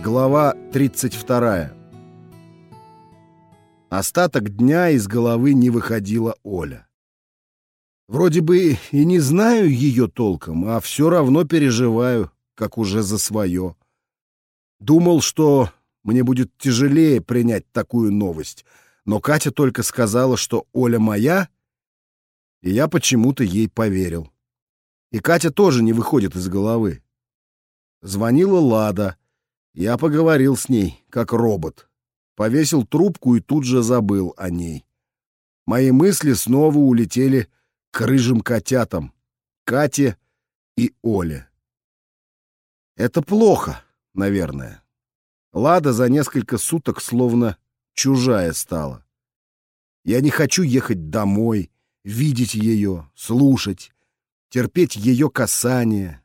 Глава 32. Остаток дня из головы не выходила Оля. Вроде бы и не знаю ее толком, а все равно переживаю, как уже за свое. Думал, что мне будет тяжелее принять такую новость, но Катя только сказала, что Оля моя, и я почему-то ей поверил. И Катя тоже не выходит из головы. Звонила Лада — я поговорил с ней, как робот. Повесил трубку и тут же забыл о ней. Мои мысли снова улетели к рыжим котятам, Кате и Оле. Это плохо, наверное. Лада за несколько суток словно чужая стала. Я не хочу ехать домой, видеть ее, слушать, терпеть ее касание,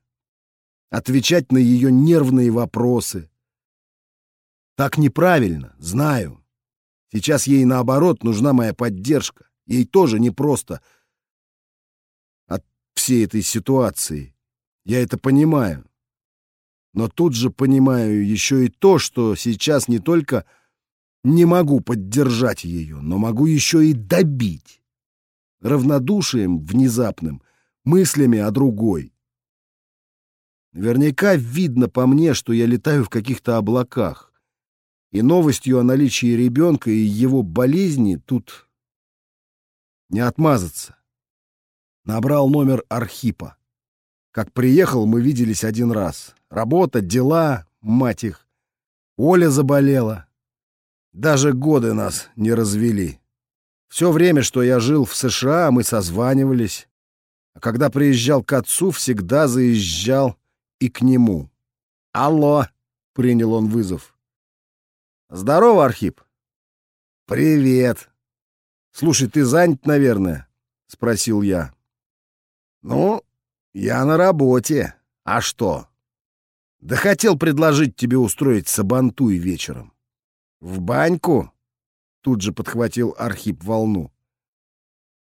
отвечать на ее нервные вопросы, так неправильно, знаю. Сейчас ей, наоборот, нужна моя поддержка. Ей тоже непросто от всей этой ситуации. Я это понимаю. Но тут же понимаю еще и то, что сейчас не только не могу поддержать ее, но могу еще и добить. Равнодушием внезапным, мыслями о другой. Наверняка видно по мне, что я летаю в каких-то облаках и новостью о наличии ребенка и его болезни тут не отмазаться. Набрал номер Архипа. Как приехал, мы виделись один раз. Работа, дела, мать их. Оля заболела. Даже годы нас не развели. Все время, что я жил в США, мы созванивались. А когда приезжал к отцу, всегда заезжал и к нему. «Алло!» — принял он вызов. Здорово, Архип. Привет. Слушай, ты занят, наверное? Спросил я. Ну, я на работе. А что? Да хотел предложить тебе устроить сабантуй вечером. В баньку? Тут же подхватил Архип волну.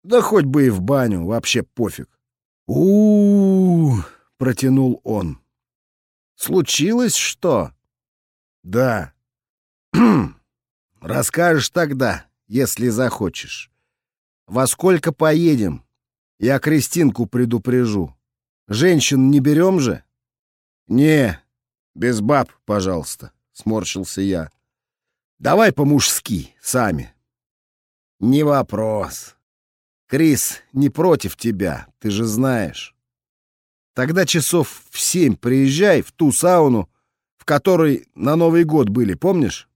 Да хоть бы и в баню, вообще пофиг. у, -у, -у протянул он. Случилось что? Да. Расскажешь тогда, если захочешь. Во сколько поедем? Я Кристинку предупрежу. Женщин не берем же? Не, без баб, пожалуйста, сморщился я. Давай по-мужски, сами. Не вопрос. Крис не против тебя, ты же знаешь. Тогда часов в семь приезжай в ту сауну, в которой на Новый год были, помнишь?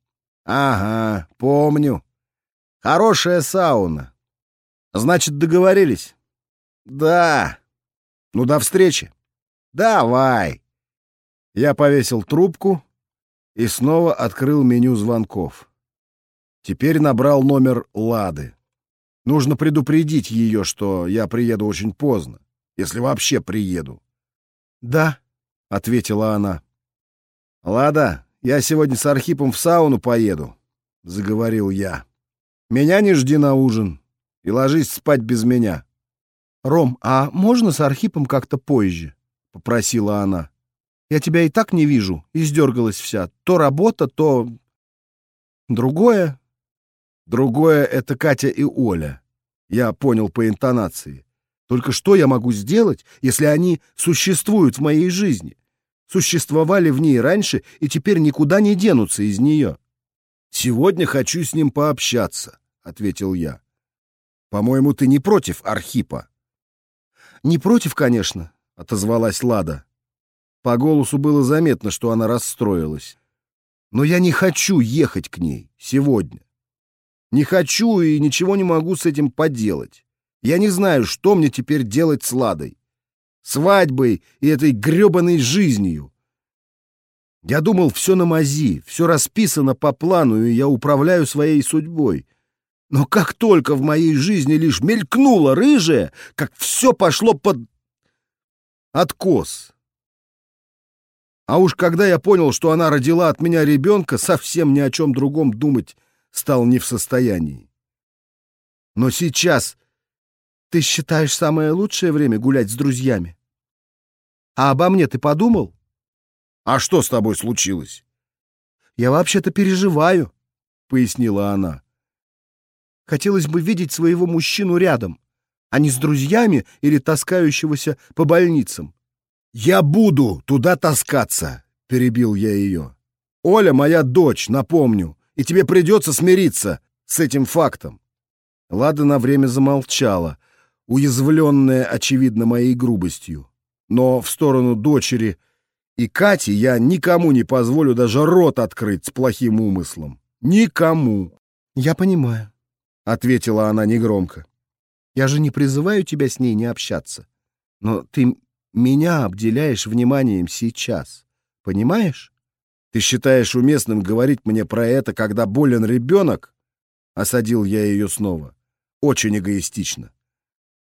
Ага, помню. Хорошая сауна. Значит, договорились? Да. Ну, до встречи. Давай. Я повесил трубку и снова открыл меню звонков. Теперь набрал номер Лады. Нужно предупредить ее, что я приеду очень поздно, если вообще приеду. «Да», — ответила она. «Лада, я сегодня с Архипом в сауну поеду», — заговорил я. «Меня не жди на ужин и ложись спать без меня». «Ром, а можно с Архипом как-то позже?» — попросила она. «Я тебя и так не вижу, издергалась вся. То работа, то... другое...» «Другое — это Катя и Оля», — я понял по интонации. «Только что я могу сделать, если они существуют в моей жизни? Существовали в ней раньше и теперь никуда не денутся из нее. «Сегодня хочу с ним пообщаться», — ответил я. «По-моему, ты не против Архипа?» «Не против, конечно», — отозвалась Лада. По голосу было заметно, что она расстроилась. «Но я не хочу ехать к ней сегодня. Не хочу и ничего не могу с этим поделать. Я не знаю, что мне теперь делать с Ладой свадьбой и этой грёбаной жизнью. Я думал, все на мази, все расписано по плану, и я управляю своей судьбой. Но как только в моей жизни лишь мелькнуло рыжее, как все пошло под откос. А уж когда я понял, что она родила от меня ребенка, совсем ни о чем другом думать стал не в состоянии. Но сейчас ты считаешь самое лучшее время гулять с друзьями? А обо мне ты подумал? А что с тобой случилось? Я вообще-то переживаю, — пояснила она. Хотелось бы видеть своего мужчину рядом, а не с друзьями или таскающегося по больницам. «Я буду туда таскаться», — перебил я ее. «Оля моя дочь, напомню, и тебе придется смириться с этим фактом». Лада на время замолчала, уязвленная, очевидно, моей грубостью. Но в сторону дочери и Кати я никому не позволю даже рот открыть с плохим умыслом. Никому. «Я понимаю», — ответила она негромко. «Я же не призываю тебя с ней не общаться. Но ты меня обделяешь вниманием сейчас. Понимаешь? Ты считаешь уместным говорить мне про это, когда болен ребенок?» Осадил я ее снова. Очень эгоистично.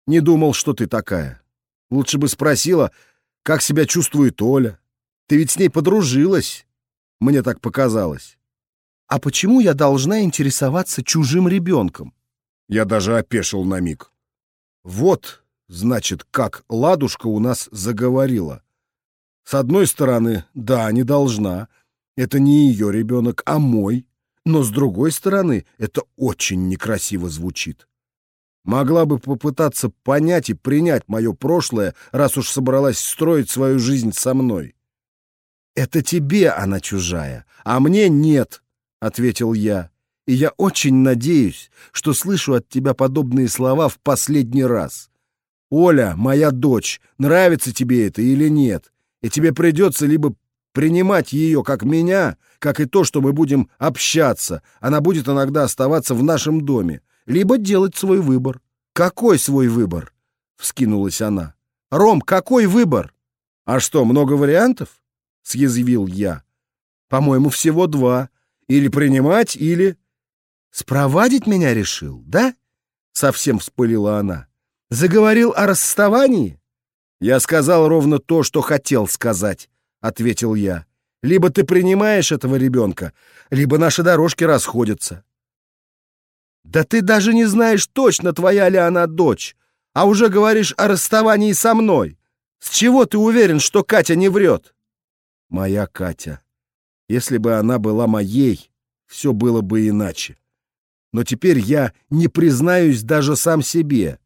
Не думал, что ты такая. Лучше бы спросила, как себя чувствует Оля. Ты ведь с ней подружилась. Мне так показалось. А почему я должна интересоваться чужим ребенком? Я даже опешил на миг. Вот, значит, как ладушка у нас заговорила. С одной стороны, да, не должна. Это не ее ребенок, а мой. Но с другой стороны, это очень некрасиво звучит. Могла бы попытаться понять и принять мое прошлое, раз уж собралась строить свою жизнь со мной. «Это тебе она чужая, а мне нет», — ответил я. «И я очень надеюсь, что слышу от тебя подобные слова в последний раз. Оля, моя дочь, нравится тебе это или нет, и тебе придется либо принимать ее как меня, как и то, что мы будем общаться, она будет иногда оставаться в нашем доме, либо делать свой выбор». «Какой свой выбор?» — вскинулась она. «Ром, какой выбор?» «А что, много вариантов?» — съязвил я. «По-моему, всего два. Или принимать, или...» «Спровадить меня решил, да?» — совсем вспылила она. «Заговорил о расставании?» «Я сказал ровно то, что хотел сказать», — ответил я. «Либо ты принимаешь этого ребенка, либо наши дорожки расходятся». «Да ты даже не знаешь точно, твоя ли она дочь, а уже говоришь о расставании со мной. С чего ты уверен, что Катя не врет?» Моя Катя. Если бы она была моей, все было бы иначе. Но теперь я не признаюсь даже сам себе,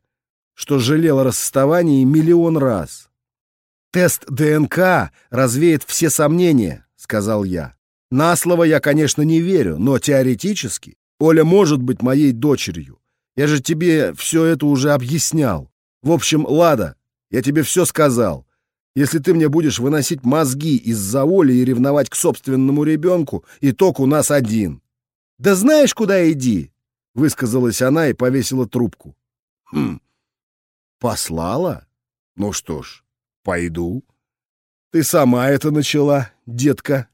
что жалел о расставании миллион раз. «Тест ДНК развеет все сомнения», — сказал я. «На слово я, конечно, не верю, но теоретически Оля может быть моей дочерью. Я же тебе все это уже объяснял. В общем, Лада, я тебе все сказал. Если ты мне будешь выносить мозги из-за воли и ревновать к собственному ребенку, итог у нас один. «Да знаешь, куда иди!» — высказалась она и повесила трубку. «Хм, послала? Ну что ж, пойду. Ты сама это начала, детка.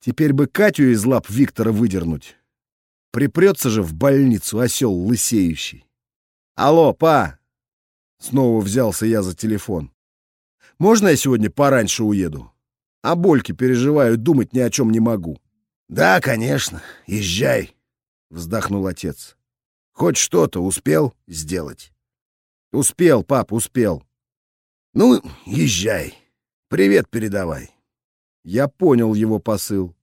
Теперь бы Катю из лап Виктора выдернуть. Припрется же в больницу осел лысеющий. Алло, па!» Снова взялся я за телефон. Можно я сегодня пораньше уеду? О Больке переживаю, думать ни о чем не могу. Да, конечно, езжай, вздохнул отец. Хоть что-то успел сделать? Успел, пап, успел. Ну, езжай. Привет передавай. Я понял его посыл.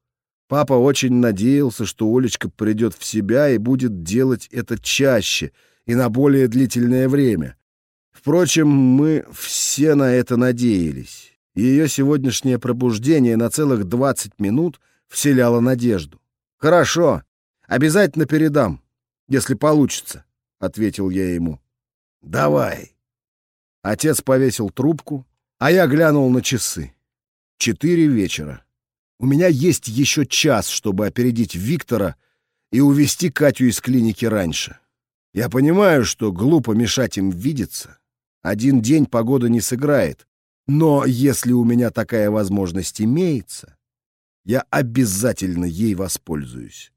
Папа очень надеялся, что Олечка придет в себя и будет делать это чаще и на более длительное время. Впрочем, мы все на это надеялись. Ее сегодняшнее пробуждение на целых 20 минут вселяло надежду. «Хорошо, обязательно передам, если получится», — ответил я ему. «Давай». Отец повесил трубку, а я глянул на часы. Четыре вечера. У меня есть еще час, чтобы опередить Виктора и увести Катю из клиники раньше. Я понимаю, что глупо мешать им видеться, один день погода не сыграет. Но если у меня такая возможность имеется, я обязательно ей воспользуюсь.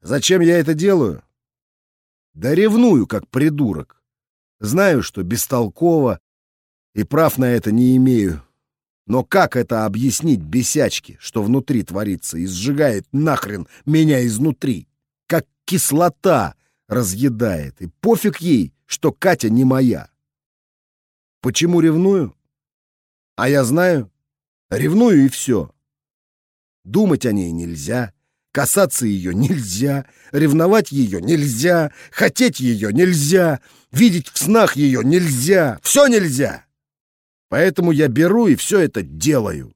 Зачем я это делаю? Да ревную, как придурок. Знаю, что бестолково и прав на это не имею. Но как это объяснить бесячке, что внутри творится и сжигает нахрен меня изнутри? Как кислота разъедает, и пофиг ей, что Катя не моя. Почему ревную? А я знаю. Ревную и все. Думать о ней нельзя, Касаться ее нельзя, ревновать ее нельзя, хотеть ее нельзя, видеть в снах ее нельзя, все нельзя. Поэтому я беру и все это делаю.